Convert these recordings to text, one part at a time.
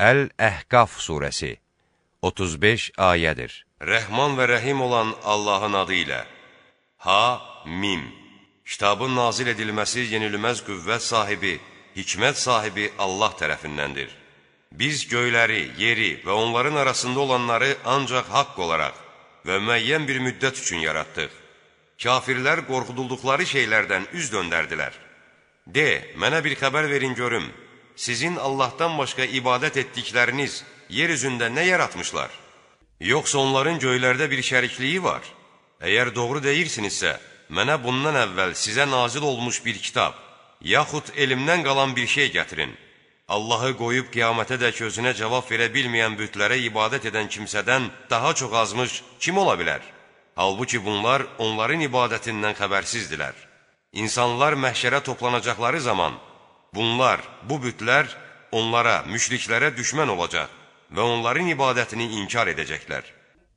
Əl-Əhqaf surəsi 35 ayədir. Rəhman və Rəhim olan Allahın adı ilə Ha-Mim Kitabın nazil edilməsi yenilməz qüvvət sahibi, hikmət sahibi Allah tərəfindəndir. Biz göyləri, yeri və onların arasında olanları ancaq haqq olaraq və müəyyən bir müddət üçün yaratdıq. Kafirlər qorxudulduqları şeylərdən üz döndərdilər. De, mənə bir xəbər verin görüm, sizin Allahdan başqa ibadət etdikləriniz yer üzündə nə yaratmışlar? Yoxsa onların göylərdə bir şərikliyi var? Əgər doğru deyirsinizsə, mənə bundan əvvəl sizə nazil olmuş bir kitab, yaxud elmdən qalan bir şey gətirin. Allahı qoyub qiyamətə dək özünə cavab verə bilməyən bütlərə ibadət edən kimsədən daha çox azmış kim ola bilər? Halbuki bunlar onların ibadətindən xəbərsizdilər. İnsanlar məhşərə toplanacaqları zaman, bunlar, bu bütlər onlara, müşriklərə düşmən olacaq və onların ibadətini inkar edəcəklər.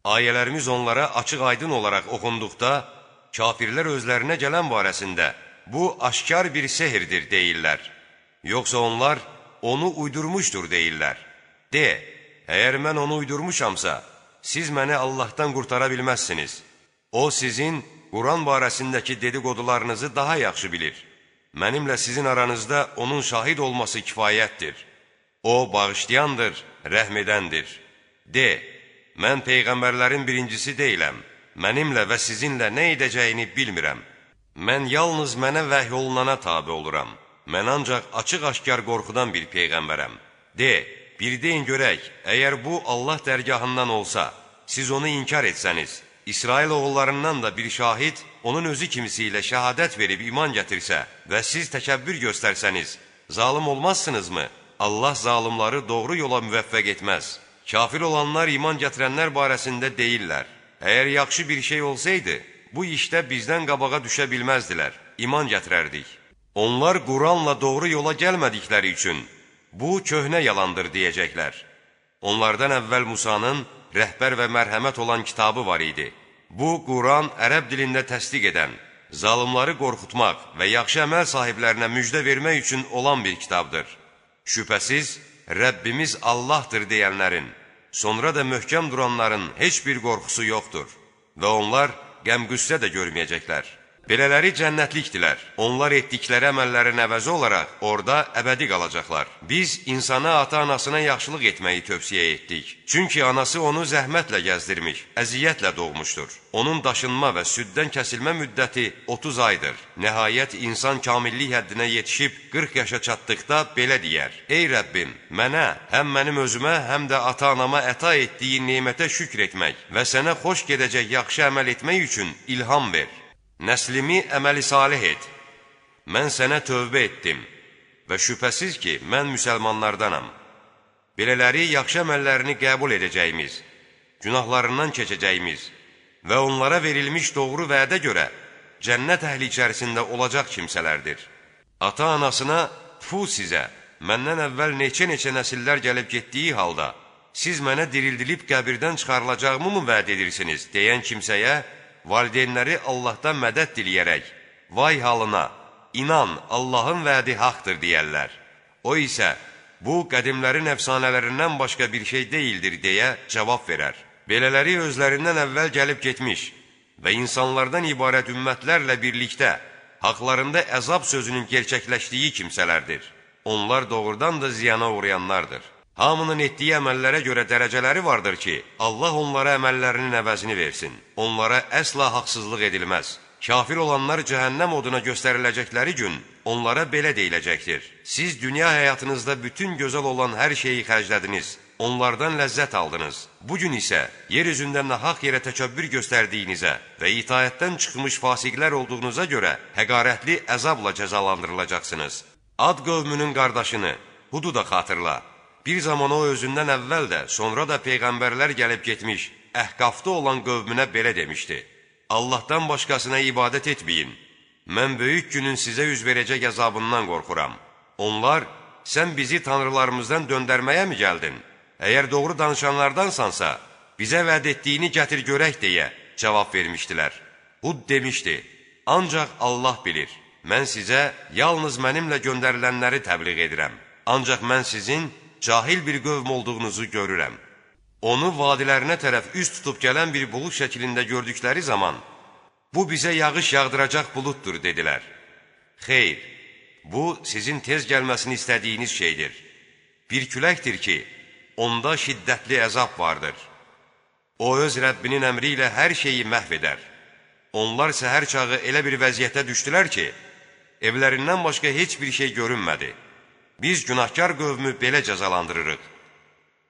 Ayələrimiz onlara açıq-aydın olaraq oxunduqda, kafirlər özlərinə gələn barəsində, bu aşkar bir sehirdir deyirlər. Yoxsa onlar onu uydurmuşdur deyirlər. De, əgər mən onu uydurmuşamsa, siz məni Allahdan qurtara bilməzsiniz. O sizin Quran barəsindəki dedikodularınızı daha yaxşı bilir. Mənimlə sizin aranızda onun şahid olması kifayətdir. O, bağışlayandır, rəhm edəndir. De, mən Peyğəmbərlərin birincisi deyiləm. Mənimlə və sizinlə nə edəcəyini bilmirəm. Mən yalnız mənə vəhy olunana tabi oluram. Mən ancaq açıq-aşkar qorxudan bir Peyğəmbərəm. De, bir deyin görək, əgər bu Allah dərgahından olsa, siz onu inkar etsəniz, İsrail oğullarından da bir şahid onun özü kimisi ilə şəhadət verib iman gətirsə və siz təkəbbür göstərsəniz, zalım olmazsınızmı? Allah zalımları doğru yola müvəffəq etməz. Kafir olanlar iman gətirənlər barəsində deyirlər. Əgər yaxşı bir şey olsaydı, bu işdə bizdən qabağa düşə bilməzdilər, iman gətirərdik. Onlar Quranla doğru yola gəlmədikləri üçün, bu köhnə yalandır deyəcəklər. Onlardan əvvəl Musanın rəhbər və mərhəmət olan kitabı var idi. Bu, Quran ərəb dilində təsdiq edən, zalımları qorxutmaq və yaxşı əməl sahiblərinə müjdə vermək üçün olan bir kitabdır. Şübhəsiz, Rəbbimiz Allahdır deyənlərin, sonra da möhkəm duranların heç bir qorxusu yoxdur və onlar qəm-qüssə də görməyəcəklər. Belələri cənnətlikdilər. Onlar etdikləri əməllərin əvəzi olaraq orada əbədi qalacaqlar. Biz insana ata-anasına yaxşılıq etməyi tövsiyə etdik. Çünki anası onu zəhmətlə gəzdirmiş, əziyyətlə doğmuşdur. Onun daşınma və süddən kəsilmə müddəti 30 aydır. Nəhayət insan kamillik həddinə yetişib 40 yaşa çatdıqda belə deyər: Ey Rəbbim, mənə, həm mənim özümə, həm də ata-anama əta etdiyin nemətə şükr etmək və sənə xoş gedəcək yaxşı əməl etmək üçün ilham ver. Nəslimi əməli salih et. Mən sənə tövbə etdim və şübhəsiz ki, mən müsəlmanlardanam. Belələri yaxşı əməllərini qəbul edəcəyimiz, günahlarından keçəcəyimiz və onlara verilmiş doğru vədə görə cənnət əhli içərisində olacaq kimsələrdir. Ata-anasına, tfu sizə, məndən əvvəl neçə-neçə nəsillər gəlib getdiyi halda, siz mənə dirildilib qəbirdən çıxarılacağımı mı vəd edirsiniz, deyən kimsəyə, valideynləri Allahdan mədət diləyərək, vay halına, inan, Allahın vədi haqdır deyərlər. O isə, bu qədimlərin əfsanələrindən başqa bir şey deyildir deyə cavab verər. Belələri özlərindən əvvəl gəlib getmiş və insanlardan ibarət ümmətlərlə birlikdə haqlarında əzab sözünün gerçəkləşdiyi kimsələrdir. Onlar doğrudan da ziyana uğrayanlardır. Hamının etdiyi əməllərə görə dərəcələri vardır ki, Allah onlara əməllərinin əvəzini versin. Onlara əsla haqsızlıq edilməz. Kafir olanlar cəhənnəm oduna göstəriləcəkləri gün onlara belə deyiləcəkdir. Siz dünya həyatınızda bütün gözəl olan hər şeyi xərclədiniz, onlardan ləzzət aldınız. Bugün isə yer üzündə nahaq yerə təkəbbür göstərdiyinizə və itayətdən çıxmış fasiqlər olduğunuza görə həqarətli əzabla cəzalandırılacaqsınız. Ad qövmünün qardaşını, Hudu da xatırla. Bir zaman o özündən əvvəl də, sonra da peyğəmbərlər gəlib getmiş, əhqafda olan qövmünə belə demişdi. Allahdan başqasına ibadət etməyin. Mən böyük günün sizə üz verəcək əzabından qorxuram. Onlar, sən bizi tanrılarımızdan döndərməyə mi gəldin? Əgər doğru danışanlardansansa, bizə vəd etdiyini gətir görək deyə cavab vermişdilər. Hud demişdi, ancaq Allah bilir, mən sizə yalnız mənimlə göndərilənləri təbliğ edirəm. Ancaq mən sizin cahil bir qövm olduğunuzu görürəm. Onu vadilərinə tərəf üst tutub gələn bir bulud şəklində gördükləri zaman, bu bizə yağış yağdıracaq buluddur, dedilər. Xeyr, bu sizin tez gəlməsini istədiyiniz şeydir. Bir küləkdir ki, onda şiddətli əzab vardır. O öz Rəbbinin əmri ilə hər şeyi məhv edər. Onlar səhər çağı elə bir vəziyyətə düşdülər ki, evlərindən başqa heç bir şey görünmədi. Biz günahkar qövmü belə cəzalandırırıq.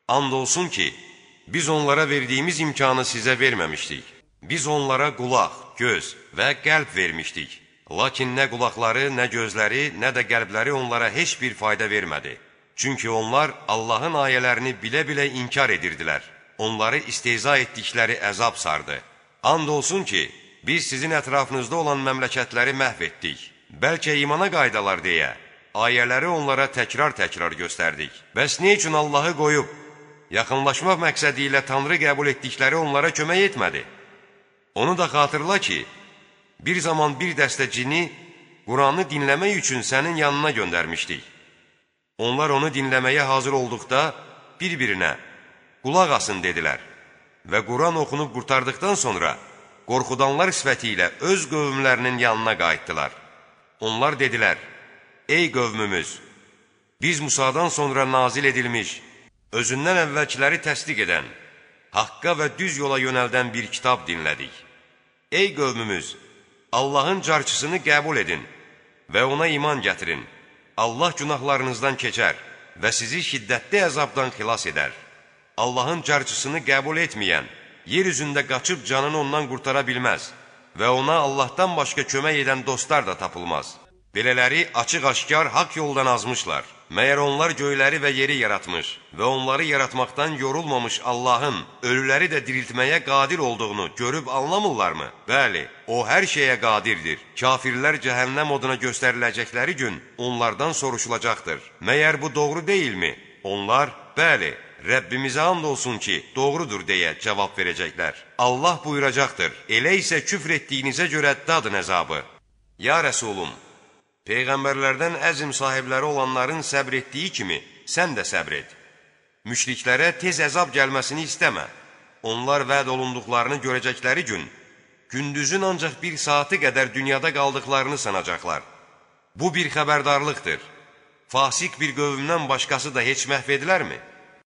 And olsun ki, biz onlara verdiyimiz imkanı sizə verməmişdik. Biz onlara qulaq, göz və qəlb vermişdik. Lakin nə qulaqları, nə gözləri, nə də qəlbləri onlara heç bir fayda vermədi. Çünki onlar Allahın ayələrini bilə-bilə inkar edirdilər. Onları istehza etdikləri əzab sardı. And olsun ki, biz sizin ətrafınızda olan məmləkətləri məhv etdik. Bəlkə imana qaydalar deyə, ayələri onlara təkrar-təkrar göstərdik. Bəs nə üçün Allahı qoyub, yaxınlaşmaq məqsədi ilə Tanrı qəbul etdikləri onlara kömək etmədi. Onu da xatırla ki, bir zaman bir dəstə cini Quranı dinləmək üçün sənin yanına göndərmişdik. Onlar onu dinləməyə hazır olduqda bir-birinə qulaq asın dedilər və Quran oxunub qurtardıqdan sonra qorxudanlar sifəti ilə öz qövmlərinin yanına qayıtdılar. Onlar dedilər, ey qövmümüz, biz Musadan sonra nazil edilmiş, özündən əvvəlkiləri təsdiq edən, haqqa və düz yola yönəldən bir kitab dinlədik. Ey qövmümüz, Allahın carçısını qəbul edin və ona iman gətirin. Allah günahlarınızdan keçər və sizi şiddətli əzabdan xilas edər. Allahın carçısını qəbul etməyən, yer üzündə qaçıb canını ondan qurtara bilməz və ona Allahdan başqa kömək edən dostlar da tapılmaz. Belələri açıq-aşkar haqq yoldan azmışlar. Məyər onlar göyləri və yeri yaratmış və onları yaratmaqdan yorulmamış Allahın ölüləri də diriltməyə qadir olduğunu görüb anlamırlarmı? Bəli, o hər şeyə qadirdir. Kafirlər cəhənnəm oduna göstəriləcəkləri gün onlardan soruşulacaqdır. Məyər bu doğru deyilmi? Onlar, bəli, Rəbbimizə and olsun ki, doğrudur deyə cavab verəcəklər. Allah buyuracaqdır, elə isə küfr etdiyinizə görə dadın əzabı. Ya Rəsulum, Peyğəmbərlərdən əzm sahibləri olanların səbr etdiyi kimi, sən də səbr et. Müşriklərə tez əzab gəlməsini istəmə. Onlar vəd olunduqlarını görəcəkləri gün, gündüzün ancaq bir saati qədər dünyada qaldıqlarını sanacaqlar. Bu bir xəbərdarlıqdır. Fasik bir qövmdən başqası da heç məhv edilərmi?